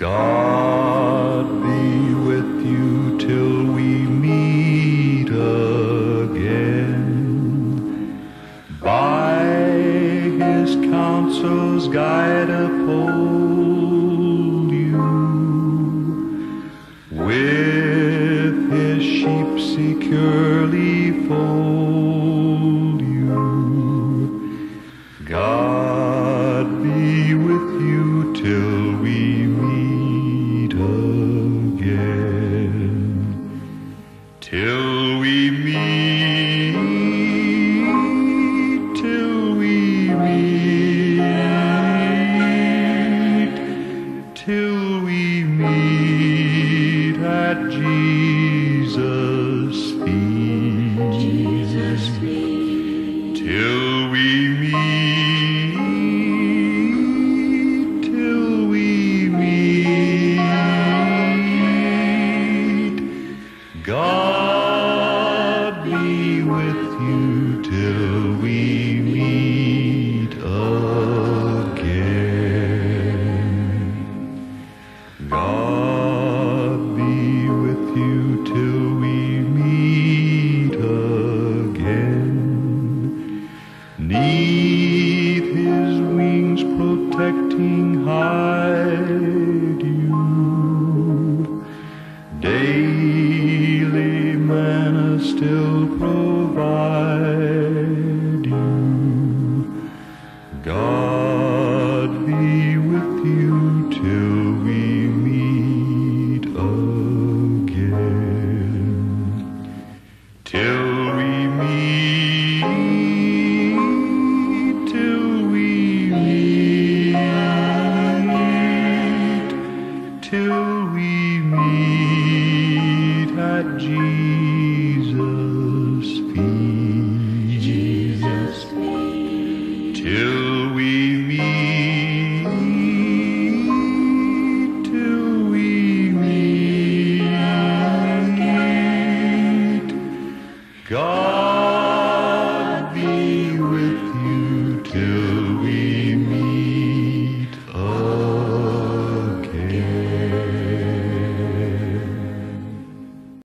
God be with you till we meet again. By his counsels guide uphold you. With his sheep securely fold meet at Jesus' feet. Jesus feet. Till we meet, till we meet. God be with you till God be with you till we meet again. Neath his wings protecting hide you. Daily manna still provide till we meet, till we meet, till we meet at Jesus' feet, Jesus' feet, till. God.